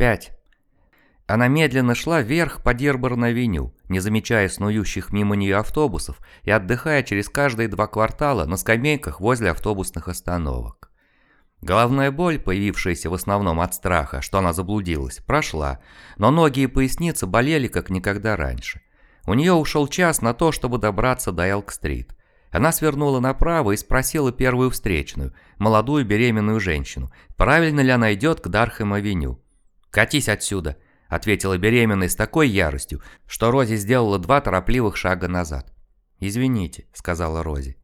5. Она медленно шла вверх по Дерборн-авеню, не замечая снующих мимо нее автобусов и отдыхая через каждые два квартала на скамейках возле автобусных остановок. Головная боль, появившаяся в основном от страха, что она заблудилась, прошла, но ноги и поясница болели как никогда раньше. У нее ушел час на то, чтобы добраться до Элк-стрит. Она свернула направо и спросила первую встречную, молодую беременную женщину, правильно ли она идет к Дархэм-авеню. «Катись отсюда!» – ответила беременная с такой яростью, что Рози сделала два торопливых шага назад. «Извините», – сказала Рози.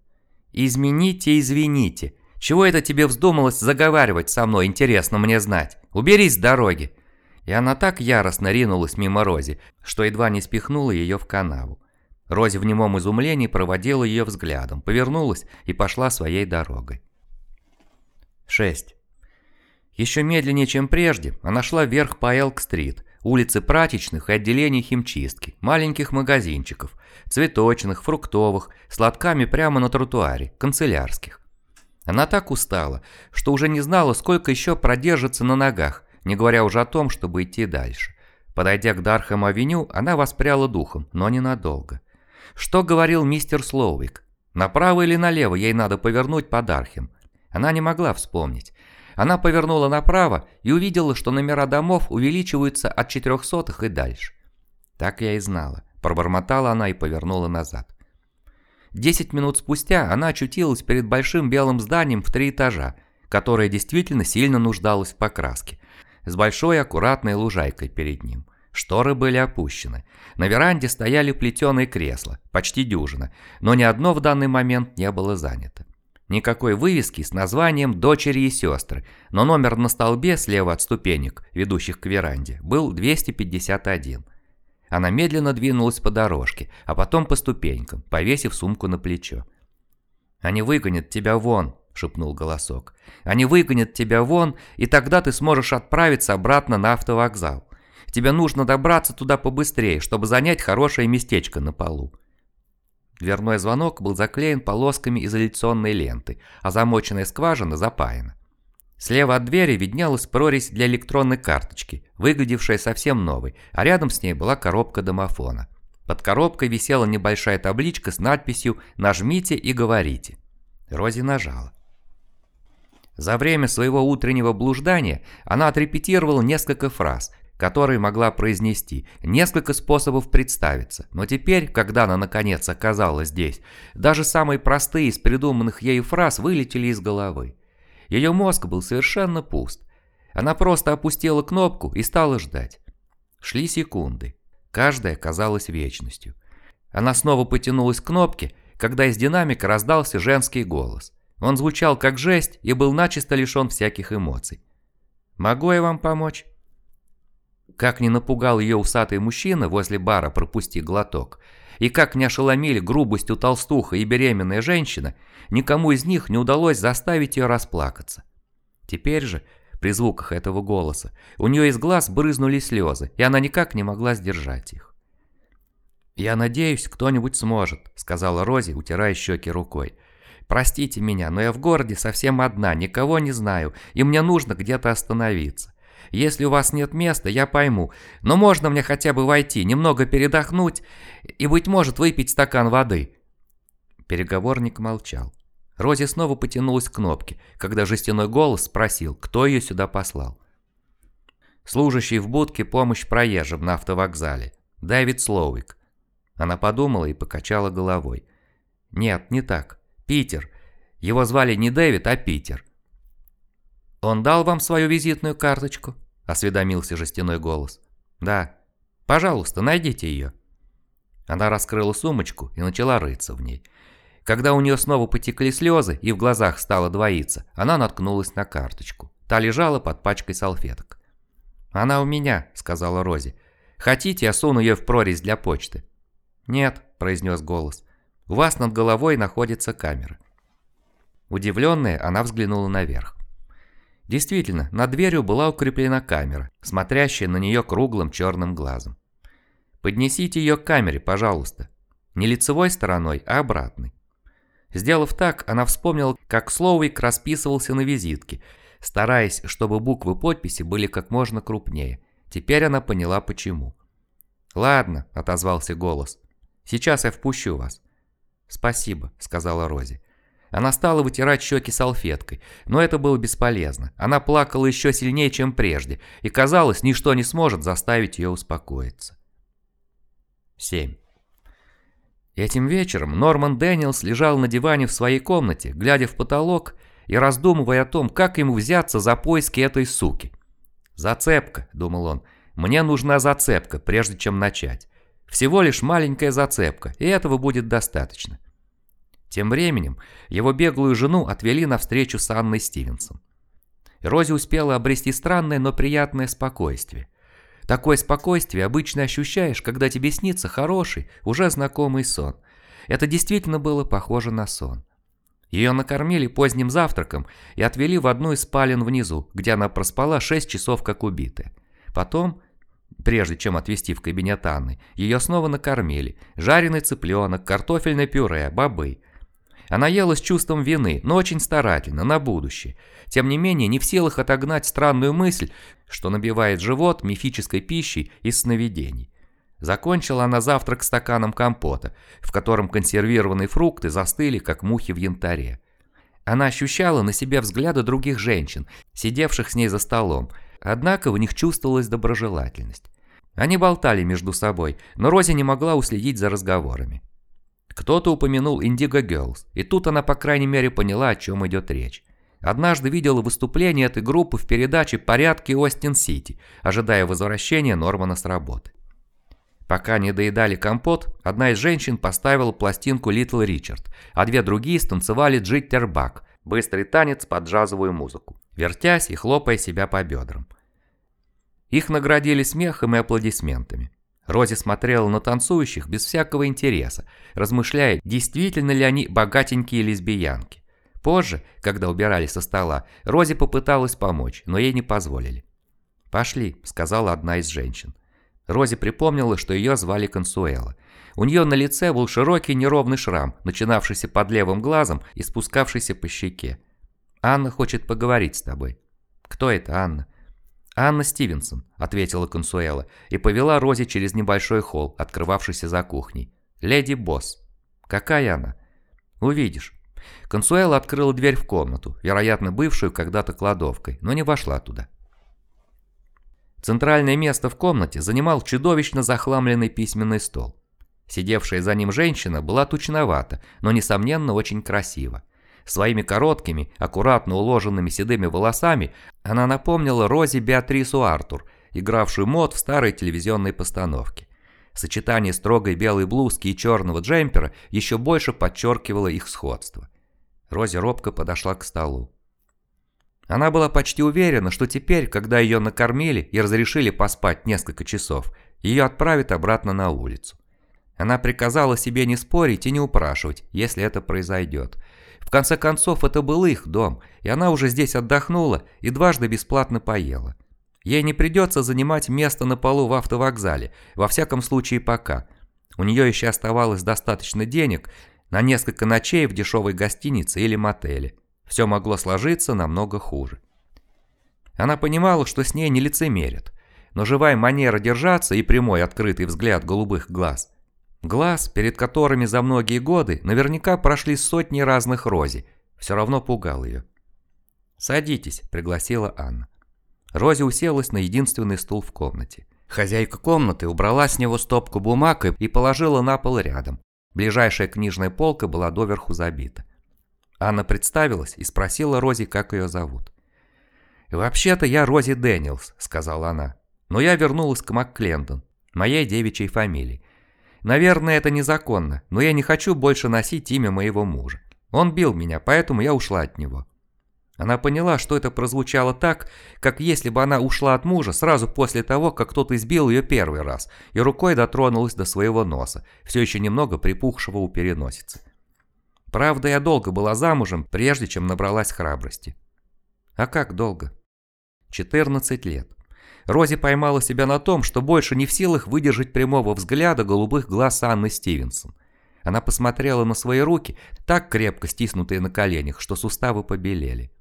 «Измените, извините. Чего это тебе вздумалось заговаривать со мной, интересно мне знать? Уберись с дороги!» И она так яростно ринулась мимо Рози, что едва не спихнула ее в канаву. Рози в немом изумлении проводила ее взглядом, повернулась и пошла своей дорогой. 6. Еще медленнее, чем прежде, она шла вверх по Элк-стрит, улицы прачечных и отделений химчистки, маленьких магазинчиков, цветочных, фруктовых, с лотками прямо на тротуаре, канцелярских. Она так устала, что уже не знала, сколько еще продержится на ногах, не говоря уже о том, чтобы идти дальше. Подойдя к Дархэм-авеню, она воспряла духом, но ненадолго. Что говорил мистер Слоуик? Направо или налево ей надо повернуть под Архем? Она не могла вспомнить. Она повернула направо и увидела, что номера домов увеличиваются от четырехсотых и дальше. Так я и знала. Пробормотала она и повернула назад. Десять минут спустя она очутилась перед большим белым зданием в три этажа, которое действительно сильно нуждалось в покраске, с большой аккуратной лужайкой перед ним. Шторы были опущены. На веранде стояли плетеные кресла, почти дюжина, но ни одно в данный момент не было занято. Никакой вывески с названием «Дочери и сестры», но номер на столбе слева от ступенек, ведущих к веранде, был 251. Она медленно двинулась по дорожке, а потом по ступенькам, повесив сумку на плечо. «Они выгонят тебя вон», – шепнул голосок. «Они выгонят тебя вон, и тогда ты сможешь отправиться обратно на автовокзал. Тебе нужно добраться туда побыстрее, чтобы занять хорошее местечко на полу. Дверной звонок был заклеен полосками изоляционной ленты, а замоченная скважина запаяна. Слева от двери виднелась прорезь для электронной карточки, выглядевшая совсем новой, а рядом с ней была коробка домофона. Под коробкой висела небольшая табличка с надписью «Нажмите и говорите». Рози нажала. За время своего утреннего блуждания она отрепетировала несколько фраз, которые могла произнести, несколько способов представиться, но теперь, когда она наконец оказалась здесь, даже самые простые из придуманных ею фраз вылетели из головы. Ее мозг был совершенно пуст. Она просто опустила кнопку и стала ждать. Шли секунды. Каждая казалась вечностью. Она снова потянулась к кнопке, когда из динамика раздался женский голос. Он звучал как жесть и был начисто лишен всяких эмоций. «Могу я вам помочь?» Как не напугал ее усатый мужчина возле бара «Пропусти глоток», и как не ошеломили грубостью толстуха и беременная женщина, никому из них не удалось заставить ее расплакаться. Теперь же, при звуках этого голоса, у нее из глаз брызнули слезы, и она никак не могла сдержать их. «Я надеюсь, кто-нибудь сможет», — сказала Рози, утирая щеки рукой. «Простите меня, но я в городе совсем одна, никого не знаю, и мне нужно где-то остановиться. Если у вас нет места, я пойму, но можно мне хотя бы войти, немного передохнуть и, быть может, выпить стакан воды?» Переговорник молчал. Рози снова потянулась к кнопке, когда жестяной голос спросил, кто ее сюда послал. Служащий в будке помощь проезжим на автовокзале. Дэвид Слоуик. Она подумала и покачала головой. Нет, не так. Питер. Его звали не Дэвид, а Питер. «Он дал вам свою визитную карточку?» – осведомился жестяной голос. «Да. Пожалуйста, найдите ее». Она раскрыла сумочку и начала рыться в ней. Когда у нее снова потекли слезы и в глазах стало двоиться, она наткнулась на карточку. Та лежала под пачкой салфеток. «Она у меня», – сказала Рози. «Хотите, я суну ее в прорезь для почты?» «Нет», – произнес голос. «У вас над головой находится камера». Удивленная, она взглянула наверх. Действительно, над дверью была укреплена камера, смотрящая на нее круглым черным глазом. «Поднесите ее к камере, пожалуйста. Не лицевой стороной, а обратной». Сделав так, она вспомнила, как Слоуик расписывался на визитке, стараясь, чтобы буквы подписи были как можно крупнее, Теперь она поняла, почему. «Ладно», — отозвался голос. «Сейчас я впущу вас». «Спасибо», — сказала Рози. Она стала вытирать щеки салфеткой, но это было бесполезно. Она плакала еще сильнее, чем прежде, и казалось, ничто не сможет заставить ее успокоиться. 7. Этим вечером Норман Дэниелс лежал на диване в своей комнате, глядя в потолок и раздумывая о том, как ему взяться за поиски этой суки. «Зацепка», — думал он, — «мне нужна зацепка, прежде чем начать. Всего лишь маленькая зацепка, и этого будет достаточно». Тем временем его беглую жену отвели на встречу с Анной Стивенсон. Рози успела обрести странное, но приятное спокойствие. Такое спокойствие обычно ощущаешь, когда тебе снится хороший, уже знакомый сон. Это действительно было похоже на сон. Ее накормили поздним завтраком и отвели в одну из спален внизу, где она проспала 6 часов как убитая. Потом, прежде чем отвезти в кабинет Анны, ее снова накормили. Жареный цыпленок, картофельное пюре, бобы. Она ела с чувством вины, но очень старательно, на будущее. Тем не менее, не в силах отогнать странную мысль, что набивает живот мифической пищей из сновидений. Закончила она завтрак стаканом компота, в котором консервированные фрукты застыли, как мухи в янтаре. Она ощущала на себе взгляды других женщин, сидевших с ней за столом, однако в них чувствовалась доброжелательность. Они болтали между собой, но Рози не могла уследить за разговорами. Кто-то упомянул Indigo Girls, и тут она, по крайней мере, поняла, о чем идет речь. Однажды видела выступление этой группы в передаче «Порядки Остин-Сити», ожидая возвращения Нормана с работы. Пока не доедали компот, одна из женщин поставила пластинку «Литл Ричард», а две другие станцевали «Джиттербак» – быстрый танец под джазовую музыку, вертясь и хлопая себя по бедрам. Их наградили смехом и аплодисментами. Рози смотрела на танцующих без всякого интереса, размышляя, действительно ли они богатенькие лесбиянки. Позже, когда убирали со стола, Рози попыталась помочь, но ей не позволили. «Пошли», — сказала одна из женщин. Рози припомнила, что ее звали Консуэла. У нее на лице был широкий неровный шрам, начинавшийся под левым глазом и спускавшийся по щеке. «Анна хочет поговорить с тобой». «Кто это, Анна?» «Анна Стивенсон», — ответила Консуэла и повела Рози через небольшой холл, открывавшийся за кухней. «Леди Босс». «Какая она?» «Увидишь». Консуэла открыла дверь в комнату, вероятно, бывшую когда-то кладовкой, но не вошла туда. Центральное место в комнате занимал чудовищно захламленный письменный стол. Сидевшая за ним женщина была тучновата, но, несомненно, очень красива. Своими короткими, аккуратно уложенными седыми волосами она напомнила Рози Беатрису Артур, игравшую мод в старой телевизионной постановке. Сочетание строгой белой блузки и черного джемпера еще больше подчеркивало их сходство. Рози робко подошла к столу. Она была почти уверена, что теперь, когда ее накормили и разрешили поспать несколько часов, ее отправят обратно на улицу. Она приказала себе не спорить и не упрашивать, если это произойдет – в конце концов, это был их дом, и она уже здесь отдохнула и дважды бесплатно поела. Ей не придется занимать место на полу в автовокзале, во всяком случае пока. У нее еще оставалось достаточно денег на несколько ночей в дешевой гостинице или мотеле. Все могло сложиться намного хуже. Она понимала, что с ней не лицемерят, но живая манера держаться и прямой открытый взгляд голубых глаз Глаз, перед которыми за многие годы наверняка прошли сотни разных рози, все равно пугал ее. «Садитесь», — пригласила Анна. Рози уселась на единственный стул в комнате. Хозяйка комнаты убрала с него стопку бумаг и положила на пол рядом. Ближайшая книжная полка была доверху забита. Анна представилась и спросила Рози, как ее зовут. «Вообще-то я Рози Дэниелс», — сказала она. «Но я вернулась к МакКлендон, моей девичьей фамилии. Наверное, это незаконно, но я не хочу больше носить имя моего мужа. Он бил меня, поэтому я ушла от него». Она поняла, что это прозвучало так, как если бы она ушла от мужа сразу после того, как кто-то избил ее первый раз, и рукой дотронулась до своего носа, все еще немного припухшего у переносицы. Правда, я долго была замужем, прежде чем набралась храбрости. А как долго? 14 лет. Рози поймала себя на том, что больше не в силах выдержать прямого взгляда голубых глаз Анны Стивенсон. Она посмотрела на свои руки, так крепко стиснутые на коленях, что суставы побелели.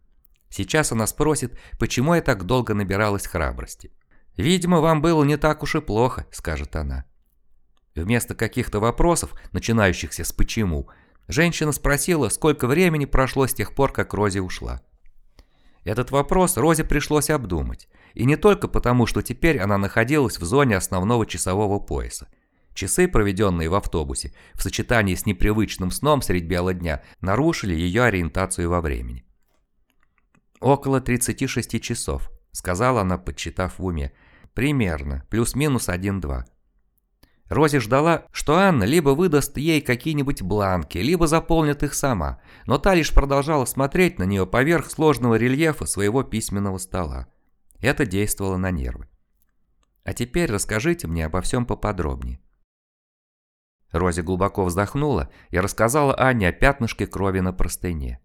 Сейчас она спросит, почему я так долго набиралась храбрости. «Видимо, вам было не так уж и плохо», — скажет она. Вместо каких-то вопросов, начинающихся с «почему», женщина спросила, сколько времени прошло с тех пор, как Рози ушла. Этот вопрос Розе пришлось обдумать. И не только потому, что теперь она находилась в зоне основного часового пояса. Часы, проведенные в автобусе, в сочетании с непривычным сном средь бела дня, нарушили ее ориентацию во времени. «Около 36 часов», — сказала она, подсчитав в уме. «Примерно, плюс-минус 1-2». Рози ждала, что Анна либо выдаст ей какие-нибудь бланки, либо заполнит их сама, но та лишь продолжала смотреть на нее поверх сложного рельефа своего письменного стола. Это действовало на нервы. «А теперь расскажите мне обо всем поподробнее». Рози глубоко вздохнула и рассказала Анне о пятнышке крови на простыне.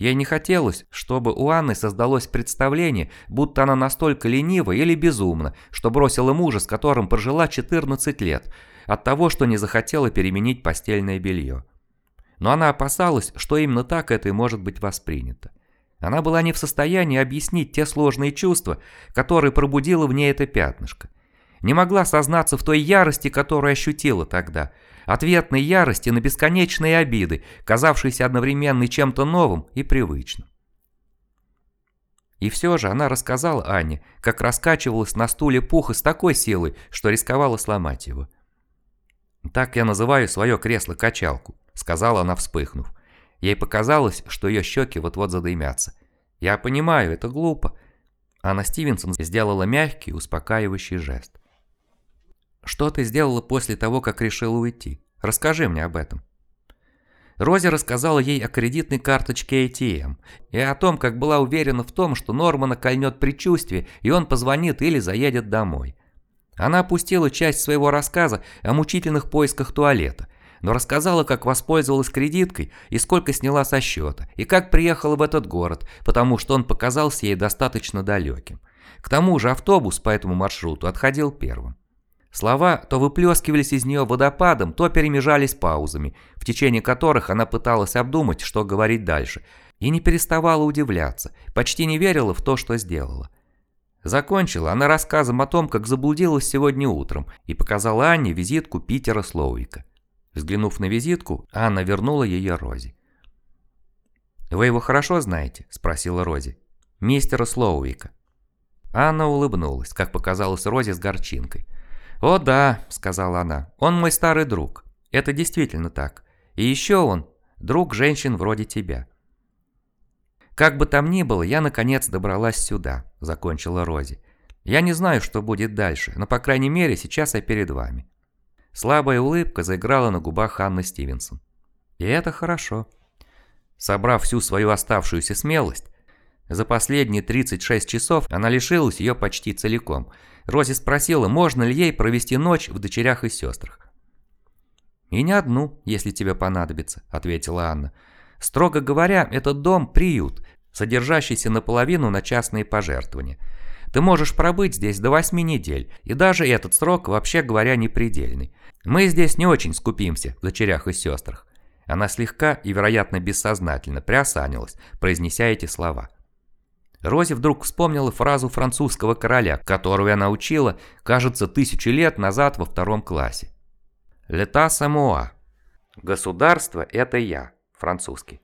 Ей не хотелось, чтобы у Анны создалось представление, будто она настолько ленива или безумна, что бросила мужа, с которым прожила 14 лет, от того, что не захотела переменить постельное белье. Но она опасалась, что именно так это и может быть воспринято. Она была не в состоянии объяснить те сложные чувства, которые пробудило в ней это пятнышко. Не могла сознаться в той ярости, которую ощутила тогда – ответной ярости на бесконечные обиды, казавшиеся одновременно чем-то новым и привычным. И все же она рассказала Анне, как раскачивалась на стуле пуха с такой силой, что рисковала сломать его. «Так я называю свое кресло-качалку», — сказала она, вспыхнув. Ей показалось, что ее щеки вот-вот задымятся. «Я понимаю, это глупо». Анна Стивенсон сделала мягкий, успокаивающий жест. Что ты сделала после того, как решила уйти? Расскажи мне об этом». Рози рассказала ей о кредитной карточке ATM и о том, как была уверена в том, что Нормана кольнет предчувствие, и он позвонит или заедет домой. Она опустила часть своего рассказа о мучительных поисках туалета, но рассказала, как воспользовалась кредиткой и сколько сняла со счета, и как приехала в этот город, потому что он показался ей достаточно далеким. К тому же автобус по этому маршруту отходил первым. Слова то выплескивались из нее водопадом, то перемежались паузами, в течение которых она пыталась обдумать, что говорить дальше, и не переставала удивляться, почти не верила в то, что сделала. Закончила она рассказом о том, как заблудилась сегодня утром, и показала Анне визитку Питера Слоуика. Взглянув на визитку, Анна вернула ее Розе. «Вы его хорошо знаете?» – спросила Рози. «Мистера Слоуика». Анна улыбнулась, как показалось Розе с горчинкой – «О да», — сказала она, — «он мой старый друг. Это действительно так. И еще он друг женщин вроде тебя». «Как бы там ни было, я наконец добралась сюда», — закончила Рози. «Я не знаю, что будет дальше, но, по крайней мере, сейчас я перед вами». Слабая улыбка заиграла на губах Анны Стивенсон. «И это хорошо». Собрав всю свою оставшуюся смелость, за последние 36 часов она лишилась ее почти целиком — Рози спросила, можно ли ей провести ночь в дочерях и сестрах. «И не одну, если тебе понадобится», – ответила Анна. «Строго говоря, этот дом – приют, содержащийся наполовину на частные пожертвования. Ты можешь пробыть здесь до восьми недель, и даже этот срок, вообще говоря, не предельный. Мы здесь не очень скупимся в дочерях и сестрах». Она слегка и, вероятно, бессознательно приосанилась, произнеся эти слова – Рози вдруг вспомнила фразу французского короля, которую она учила, кажется, тысячи лет назад во втором классе. «Лета самуа». «Государство – это я», французский.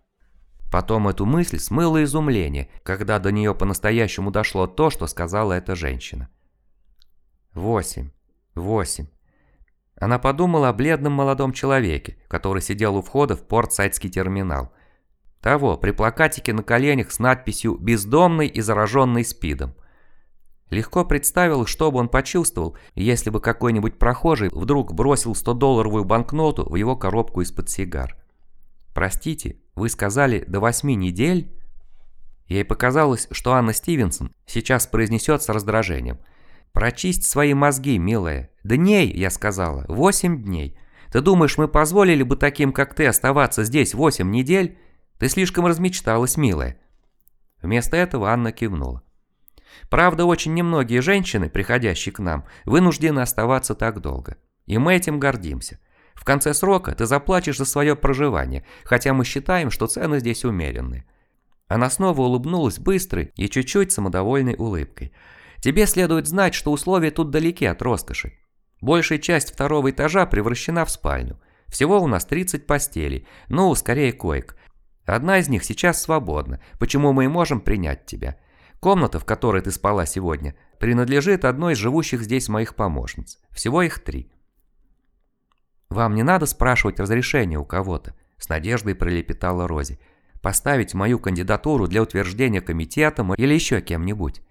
Потом эту мысль смыло изумление, когда до нее по-настоящему дошло то, что сказала эта женщина. Восемь. Восемь. Она подумала о бледном молодом человеке, который сидел у входа в портсайдский терминал – того, при плакатике на коленях с надписью «Бездомный и зараженный СПИДом». Легко представил, что бы он почувствовал, если бы какой-нибудь прохожий вдруг бросил 100-долларовую банкноту в его коробку из-под сигар. «Простите, вы сказали до восьми недель?» Ей показалось, что Анна Стивенсон сейчас произнесет с раздражением. «Прочисть свои мозги, милая. Дней, я сказала, восемь дней. Ты думаешь, мы позволили бы таким, как ты, оставаться здесь восемь недель? Ты слишком размечталась, милая». Вместо этого Анна кивнула. Правда, очень немногие женщины, приходящие к нам, вынуждены оставаться так долго. И мы этим гордимся. В конце срока ты заплатишь за свое проживание, хотя мы считаем, что цены здесь умеренные. Она снова улыбнулась быстрой и чуть-чуть самодовольной улыбкой. Тебе следует знать, что условия тут далеки от роскоши. Большая часть второго этажа превращена в спальню. Всего у нас 30 постелей, ну, скорее коек. Одна из них сейчас свободна, почему мы и можем принять тебя. Комната, в которой ты спала сегодня, принадлежит одной из живущих здесь моих помощниц. Всего их три. «Вам не надо спрашивать разрешения у кого-то», – с надеждой пролепетала Рози. «Поставить мою кандидатуру для утверждения комитетом или еще кем-нибудь».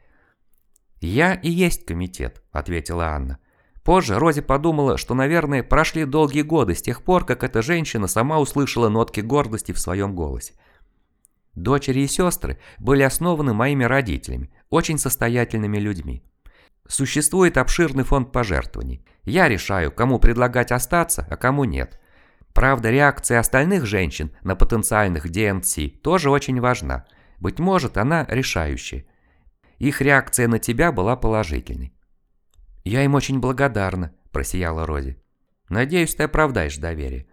«Я и есть комитет», – ответила Анна. Позже Рози подумала, что, наверное, прошли долгие годы с тех пор, как эта женщина сама услышала нотки гордости в своем голосе. Дочери и сестры были основаны моими родителями, очень состоятельными людьми. Существует обширный фонд пожертвований. Я решаю, кому предлагать остаться, а кому нет. Правда, реакция остальных женщин на потенциальных DNC тоже очень важна. Быть может, она решающая. Их реакция на тебя была положительной. «Я им очень благодарна», – просияла Рози. «Надеюсь, ты оправдаешь доверие.